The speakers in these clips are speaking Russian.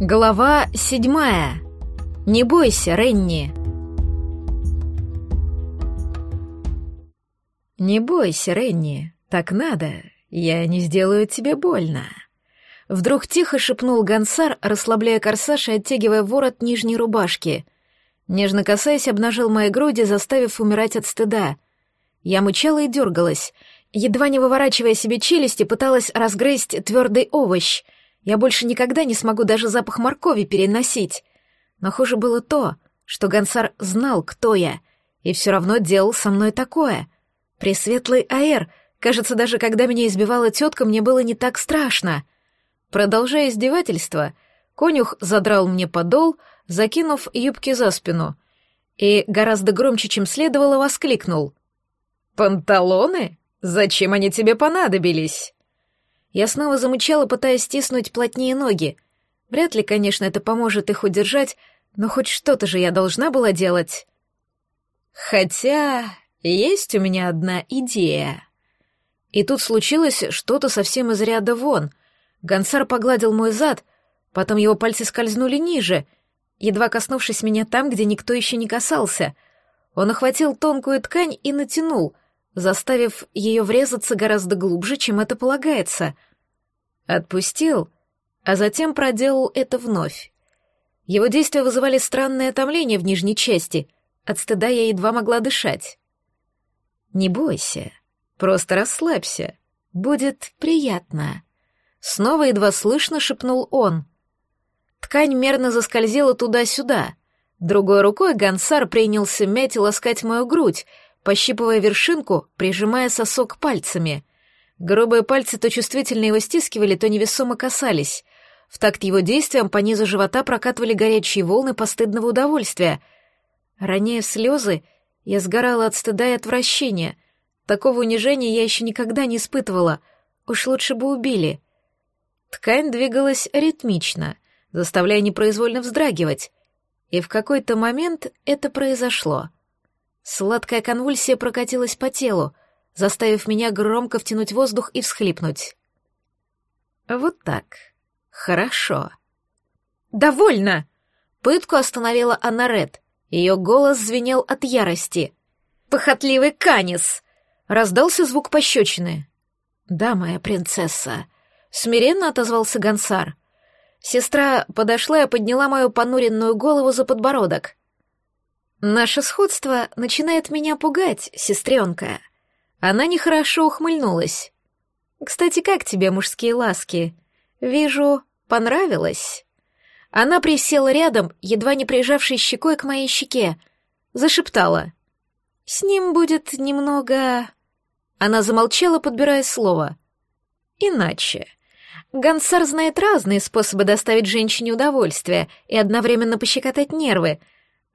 Глава седьмая. Не бойся, Ренни. Не бойся, Ренни. Так надо. Я не сделаю тебе больно. Вдруг тихо шепнул Гансар, расслабляя корсаж и оттягивая ворот нижней рубашки. Нежно касаясь, обнажил мои груди, заставив умирать от стыда. Я мычала и дергалась. Едва не выворачивая себе челюсти, пыталась разгрызть твердый овощ — я больше никогда не смогу даже запах моркови переносить. Но хуже было то, что Гансар знал, кто я, и все равно делал со мной такое. Пресветлый Аэр, кажется, даже когда меня избивала тетка, мне было не так страшно. Продолжая издевательство, конюх задрал мне подол, закинув юбки за спину, и гораздо громче, чем следовало, воскликнул. «Панталоны? Зачем они тебе понадобились?» Я снова замычала, пытаясь стиснуть плотнее ноги. Вряд ли, конечно, это поможет их удержать, но хоть что-то же я должна была делать. Хотя есть у меня одна идея. И тут случилось что-то совсем из ряда вон. Гонсар погладил мой зад, потом его пальцы скользнули ниже, едва коснувшись меня там, где никто еще не касался. Он охватил тонкую ткань и натянул, заставив ее врезаться гораздо глубже, чем это полагается. Отпустил, а затем проделал это вновь. Его действия вызывали странное томление в нижней части. От стыда я едва могла дышать. «Не бойся, просто расслабься. Будет приятно». Снова едва слышно шепнул он. Ткань мерно заскользила туда-сюда. Другой рукой Гансар принялся мять и ласкать мою грудь, пощипывая вершинку, прижимая сосок пальцами. Грубые пальцы то чувствительно его стискивали, то невесомо касались. В такт его действиям по низу живота прокатывали горячие волны постыдного удовольствия. Роняя слезы, я сгорала от стыда и отвращения. Такого унижения я еще никогда не испытывала. Уж лучше бы убили. Ткань двигалась ритмично, заставляя непроизвольно вздрагивать. И в какой-то момент это произошло — Сладкая конвульсия прокатилась по телу, заставив меня громко втянуть воздух и всхлипнуть. Вот так. Хорошо. «Довольно!» Пытку остановила Анарет. Ее голос звенел от ярости. «Похотливый канис!» Раздался звук пощечины. «Да, моя принцесса», — смиренно отозвался Гонсар. Сестра подошла и подняла мою понуренную голову за подбородок. Наше сходство начинает меня пугать, сестренка. Она нехорошо ухмыльнулась. Кстати, как тебе мужские ласки? Вижу, понравилось. Она присела рядом, едва не прижавшись щекой к моей щеке, зашептала. С ним будет немного... Она замолчала, подбирая слово. Иначе. Гансар знает разные способы доставить женщине удовольствие и одновременно пощекотать нервы —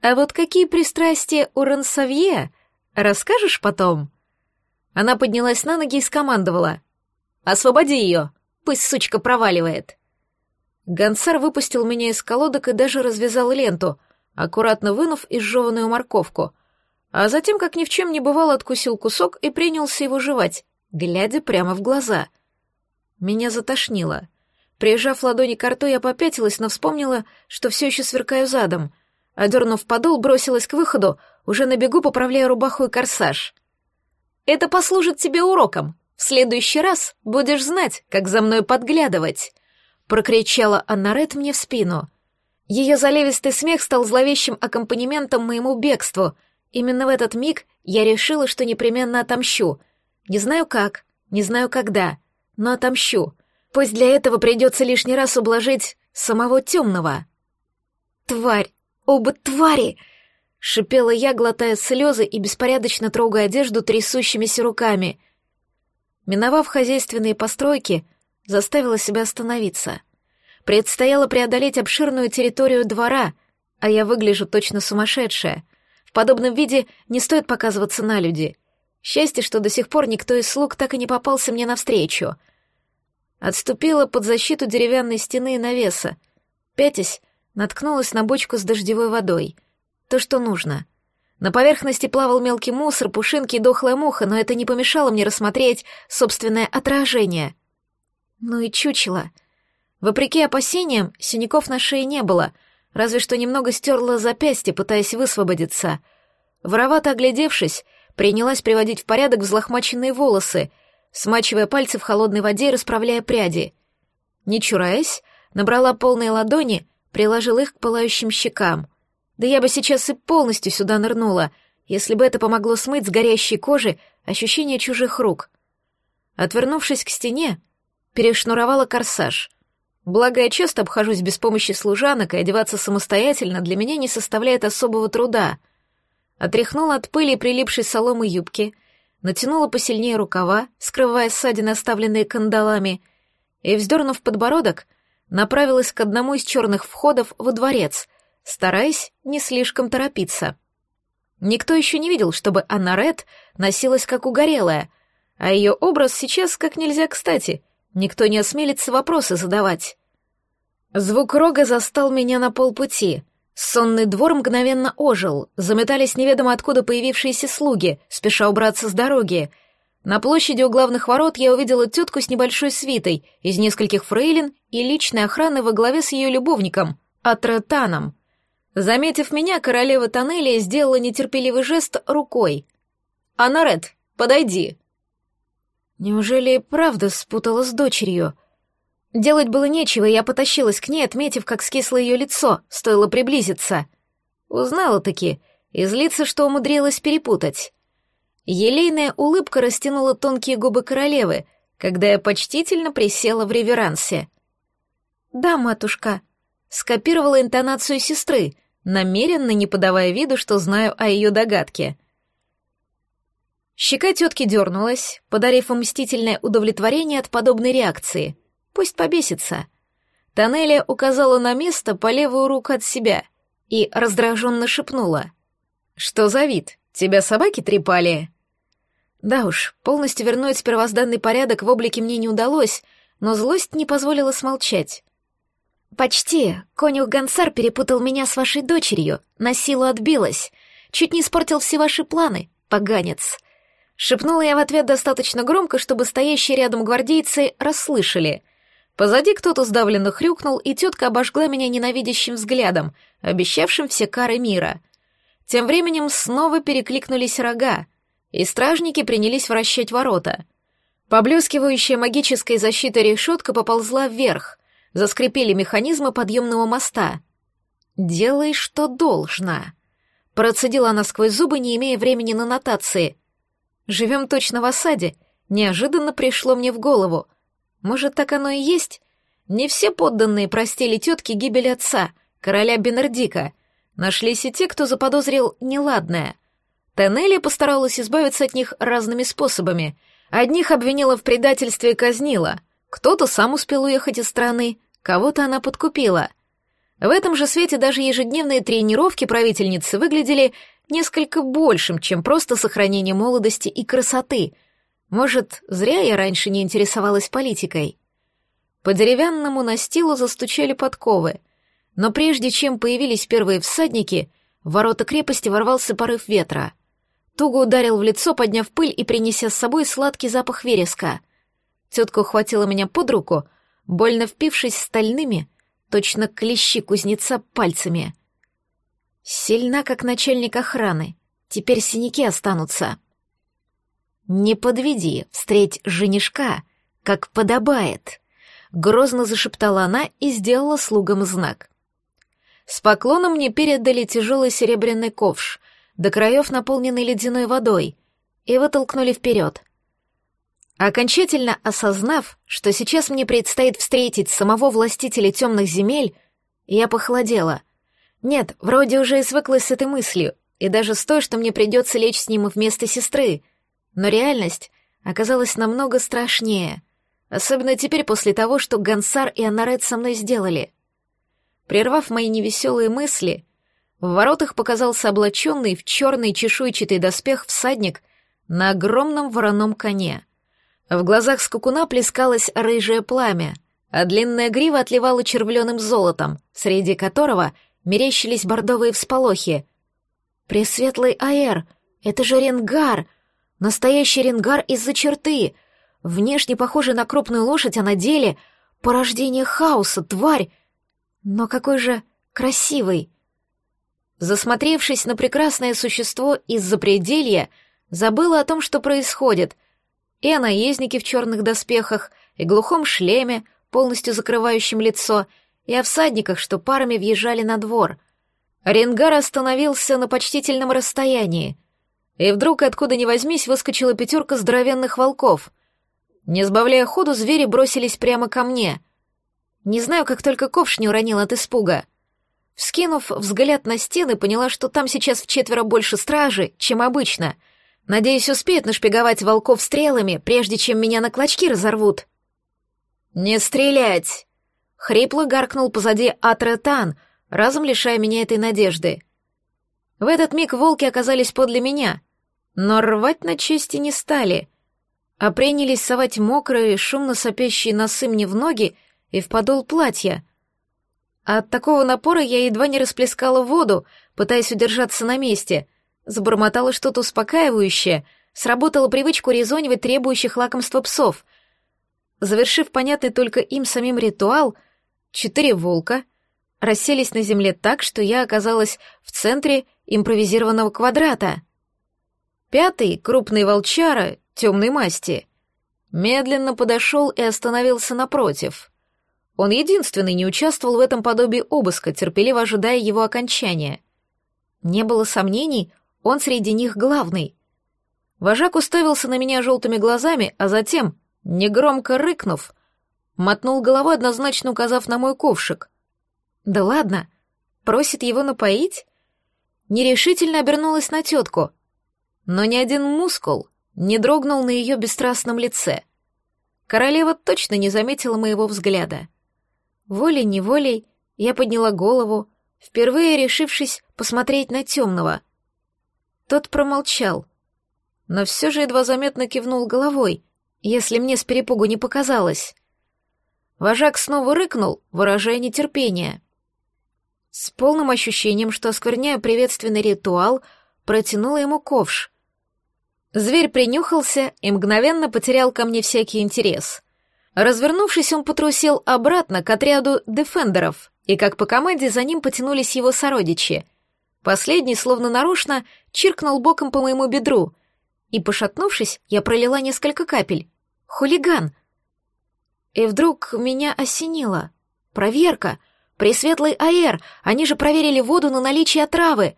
а вот какие пристрастия у Рансавье, расскажешь потом?» Она поднялась на ноги и скомандовала. «Освободи ее, пусть сучка проваливает». Гонсар выпустил меня из колодок и даже развязал ленту, аккуратно вынув изжеванную морковку, а затем, как ни в чем не бывало, откусил кусок и принялся его жевать, глядя прямо в глаза. Меня затошнило. Прижав ладони к рту, я попятилась, но вспомнила, что все еще сверкаю задом — Одернув подол, бросилась к выходу, уже на бегу поправляя рубаху и корсаж. «Это послужит тебе уроком. В следующий раз будешь знать, как за мной подглядывать», — прокричала Аннарет мне в спину. Ее заливистый смех стал зловещим аккомпанементом моему бегству. Именно в этот миг я решила, что непременно отомщу. Не знаю как, не знаю когда, но отомщу. Пусть для этого придется лишний раз ублажить самого темного. Тварь, Оба твари!» — шипела я, глотая слезы и беспорядочно трогая одежду трясущимися руками. Миновав хозяйственные постройки, заставила себя остановиться. Предстояло преодолеть обширную территорию двора, а я выгляжу точно сумасшедшая. В подобном виде не стоит показываться на люди. Счастье, что до сих пор никто из слуг так и не попался мне навстречу. Отступила под защиту деревянной стены и навеса. Пятясь, наткнулась на бочку с дождевой водой. То, что нужно. На поверхности плавал мелкий мусор, пушинки и дохлая муха, но это не помешало мне рассмотреть собственное отражение. Ну и чучело. Вопреки опасениям, синяков на шее не было, разве что немного стерла запястье, пытаясь высвободиться. Воровато оглядевшись, принялась приводить в порядок взлохмаченные волосы, смачивая пальцы в холодной воде и расправляя пряди. Не чураясь, набрала полные ладони, приложила их к пылающим щекам. Да я бы сейчас и полностью сюда нырнула, если бы это помогло смыть с горящей кожи ощущение чужих рук. Отвернувшись к стене, перешнуровала корсаж. Благо, я часто обхожусь без помощи служанок, и одеваться самостоятельно для меня не составляет особого труда. Отряхнула от пыли прилипшей соломы юбки, натянула посильнее рукава, скрывая ссадины, оставленные кандалами, и, вздернув подбородок, направилась к одному из черных входов во дворец, стараясь не слишком торопиться. Никто еще не видел, чтобы Анна Ред носилась как угорелая, а ее образ сейчас как нельзя кстати, никто не осмелится вопросы задавать. Звук рога застал меня на полпути. Сонный двор мгновенно ожил, заметались неведомо откуда появившиеся слуги, спеша убраться с дороги. На площади у главных ворот я увидела тетку с небольшой свитой из нескольких фрейлин и личной охраны во главе с ее любовником, Атретаном. Заметив меня, королева тоннеля сделала нетерпеливый жест рукой. «Анарет, подойди!» Неужели правда спутала с дочерью? Делать было нечего, я потащилась к ней, отметив, как скисло ее лицо, стоило приблизиться. Узнала-таки, и злится, что умудрилась перепутать. Елейная улыбка растянула тонкие губы королевы, когда я почтительно присела в реверансе. «Да, матушка», — скопировала интонацию сестры, намеренно не подавая виду, что знаю о ее догадке. Щека тетки дернулась, подарив им мстительное удовлетворение от подобной реакции. Пусть побесится. Тоннеля указала на место по левую руку от себя и раздраженно шепнула. «Что за вид? Тебя собаки трепали?» Да уж, полностью вернуть первозданный порядок в облике мне не удалось, но злость не позволила смолчать. «Почти. Конюх Гансар перепутал меня с вашей дочерью, на силу отбилась. Чуть не испортил все ваши планы, поганец». Шепнула я в ответ достаточно громко, чтобы стоящие рядом гвардейцы расслышали. Позади кто-то сдавленно хрюкнул, и тетка обожгла меня ненавидящим взглядом, обещавшим все кары мира. Тем временем снова перекликнулись рога, и стражники принялись вращать ворота. Поблескивающая магической защитой решетка поползла вверх — Заскрипели механизмы подъемного моста. «Делай, что должно», — процедила она сквозь зубы, не имея времени на нотации. «Живем точно в осаде», — неожиданно пришло мне в голову. «Может, так оно и есть?» Не все подданные простили тетке гибель отца, короля Бенардика. Нашлись и те, кто заподозрил неладное. Теннелли постаралась избавиться от них разными способами. Одних обвинила в предательстве и казнила, кто-то сам успел уехать из страны, Кого-то она подкупила. В этом же свете даже ежедневные тренировки правительницы выглядели несколько большим, чем просто сохранение молодости и красоты. Может, зря я раньше не интересовалась политикой. По деревянному настилу застучали подковы, но прежде чем появились первые всадники, в ворота крепости ворвался порыв ветра. Туго ударил в лицо, подняв пыль и принеся с собой сладкий запах вереска. Тетка ухватила меня под руку — больно впившись стальными, точно клещи кузнеца пальцами. Сильна, как начальник охраны. Теперь синяки останутся. «Не подведи, встреть женишка, как подобает», — грозно зашептала она и сделала слугам знак. С поклоном мне передали тяжелый серебряный ковш, до краев наполненный ледяной водой, и вытолкнули вперед. Окончательно осознав, что сейчас мне предстоит встретить самого властителя темных земель, я похолодела. Нет, вроде уже и свыклась с этой мыслью, и даже с той, что мне придется лечь с ним вместо сестры. Но реальность оказалась намного страшнее, особенно теперь после того, что Гансар и Анарет со мной сделали. Прервав мои невеселые мысли, в воротах показался облаченный в черный чешуйчатый доспех всадник на огромном вороном коне — в глазах скакуна плескалось рыжее пламя, а длинная грива отливала червленым золотом, среди которого мерещились бордовые всполохи. «Пресветлый Аэр! Это же Ренгар! Настоящий Ренгар из-за черты! Внешне похожий на крупную лошадь, а на деле порождение хаоса, тварь! Но какой же красивый! Засмотревшись на прекрасное существо из запределья, забыла о том, что происходит, и о наезднике в черных доспехах, и глухом шлеме, полностью закрывающем лицо, и о всадниках, что парами въезжали на двор. Ренгар остановился на почтительном расстоянии, и вдруг, откуда ни возьмись, выскочила пятерка здоровенных волков. Не сбавляя ходу, звери бросились прямо ко мне. Не знаю, как только ковш не уронил от испуга — Вскинув взгляд на стены, поняла, что там сейчас в четверо больше стражи, чем обычно. Надеюсь, успеют нашпиговать волков стрелами, прежде чем меня на клочки разорвут. «Не стрелять!» — хрипло гаркнул позади Атретан, разом лишая меня этой надежды. В этот миг волки оказались подле меня, но рвать на чести не стали, а принялись совать мокрые, шумно сопящие носы мне в ноги и в подол платья — от такого напора я едва не расплескала воду, пытаясь удержаться на месте. Забормотала что-то успокаивающее, сработала привычку резонивать требующих лакомства псов. Завершив понятный только им самим ритуал, четыре волка расселись на земле так, что я оказалась в центре импровизированного квадрата. Пятый, крупный волчара, темной масти, медленно подошел и остановился напротив — он единственный не участвовал в этом подобии обыска, терпеливо ожидая его окончания. Не было сомнений, он среди них главный. Вожак уставился на меня желтыми глазами, а затем, негромко рыкнув, мотнул головой, однозначно указав на мой ковшик. «Да ладно, просит его напоить?» Нерешительно обернулась на тетку, но ни один мускул не дрогнул на ее бесстрастном лице. Королева точно не заметила моего взгляда. Волей-неволей я подняла голову, впервые решившись посмотреть на темного. Тот промолчал, но все же едва заметно кивнул головой, если мне с перепугу не показалось. Вожак снова рыкнул, выражая нетерпение. С полным ощущением, что оскверняю приветственный ритуал, протянула ему ковш. Зверь принюхался и мгновенно потерял ко мне всякий интерес. Развернувшись, он потрусил обратно к отряду дефендеров, и как по команде за ним потянулись его сородичи. Последний, словно нарочно, чиркнул боком по моему бедру, и, пошатнувшись, я пролила несколько капель. Хулиган! И вдруг меня осенило. Проверка! Пресветлый Аэр! Они же проверили воду на наличие отравы!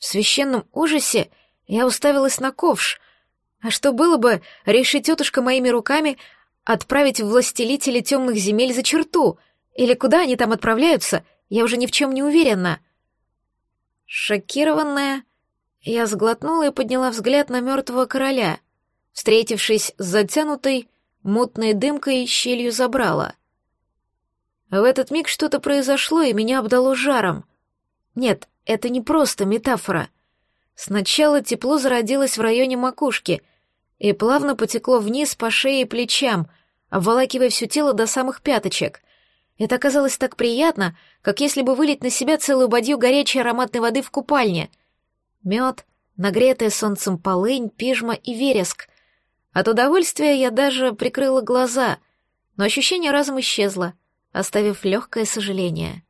В священном ужасе я уставилась на ковш. А что было бы, решить тетушка моими руками Отправить властелителей темных земель за черту? Или куда они там отправляются? Я уже ни в чем не уверена. Шокированная, я сглотнула и подняла взгляд на мертвого короля, встретившись с затянутой, мутной дымкой щелью забрала. В этот миг что-то произошло, и меня обдало жаром. Нет, это не просто метафора. Сначала тепло зародилось в районе макушки — и плавно потекло вниз по шее и плечам, обволакивая все тело до самых пяточек. Это оказалось так приятно, как если бы вылить на себя целую бадью горячей ароматной воды в купальне. Мед, нагретая солнцем полынь, пижма и вереск. От удовольствия я даже прикрыла глаза, но ощущение разом исчезло, оставив легкое сожаление.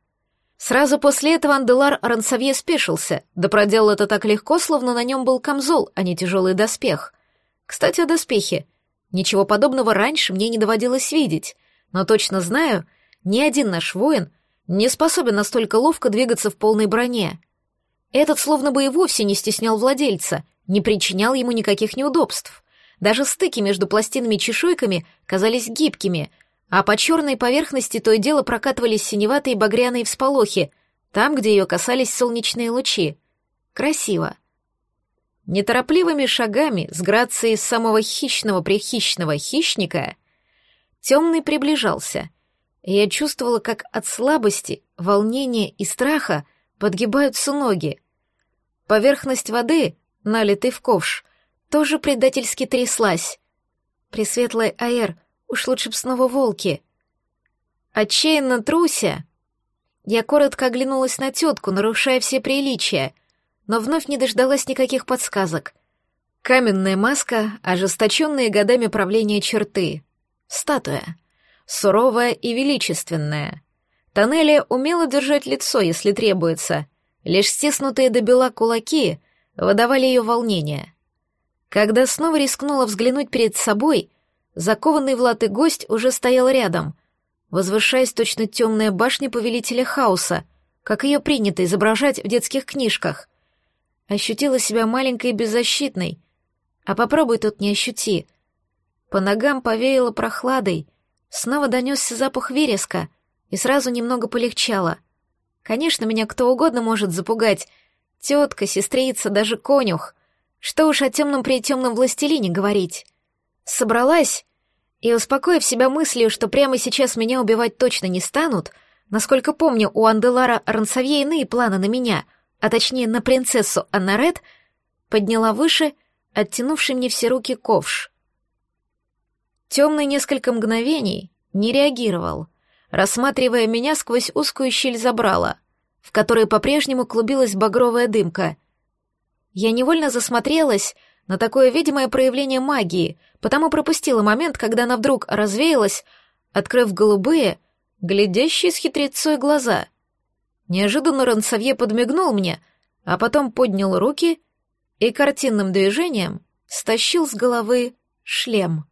Сразу после этого Анделар Рансавье спешился, да проделал это так легко, словно на нем был камзол, а не тяжелый доспех. Кстати, о доспехе. Ничего подобного раньше мне не доводилось видеть, но точно знаю, ни один наш воин не способен настолько ловко двигаться в полной броне. Этот словно бы и вовсе не стеснял владельца, не причинял ему никаких неудобств. Даже стыки между пластинами-чешуйками казались гибкими, а по черной поверхности то и дело прокатывались синеватые багряные всполохи, там, где ее касались солнечные лучи. Красиво. Неторопливыми шагами, с грацией самого хищного-прехищного хищника, темный приближался, я чувствовала, как от слабости, волнения и страха подгибаются ноги. Поверхность воды, налитой в ковш, тоже предательски тряслась. Пресветлый аэр, уж лучше б снова волки. Отчаянно труся, я коротко оглянулась на тетку, нарушая все приличия — но вновь не дождалась никаких подсказок. Каменная маска, ожесточенные годами правления черты. Статуя. Суровая и величественная. Тоннели умела держать лицо, если требуется. Лишь стиснутые до бела кулаки выдавали ее волнение. Когда снова рискнула взглянуть перед собой, закованный в латы гость уже стоял рядом, возвышаясь точно темная башня повелителя хаоса, как ее принято изображать в детских книжках. Ощутила себя маленькой и беззащитной, а попробуй тут не ощути. По ногам повеяло прохладой, снова донесся запах вереска, и сразу немного полегчало. Конечно, меня кто угодно может запугать. Тетка, сестрица, даже конюх. Что уж о темном притемном властелине говорить. Собралась и, успокоив себя мыслью, что прямо сейчас меня убивать точно не станут, насколько помню, у Анделара Рансавье иные планы на меня, а точнее на принцессу Аннарет, подняла выше оттянувший мне все руки ковш. Темный несколько мгновений не реагировал — рассматривая меня сквозь узкую щель забрала, в которой по-прежнему клубилась багровая дымка. Я невольно засмотрелась на такое видимое проявление магии, потому пропустила момент, когда она вдруг развеялась, открыв голубые, глядящие с хитрецой глаза. Неожиданно Рансавье подмигнул мне, а потом поднял руки и картинным движением стащил с головы шлем.